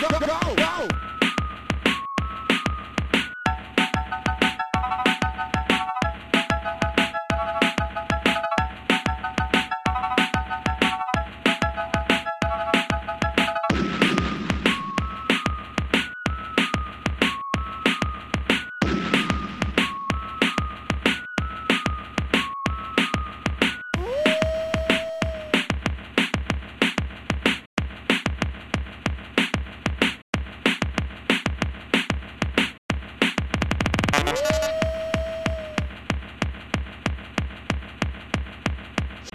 go, go, go, go.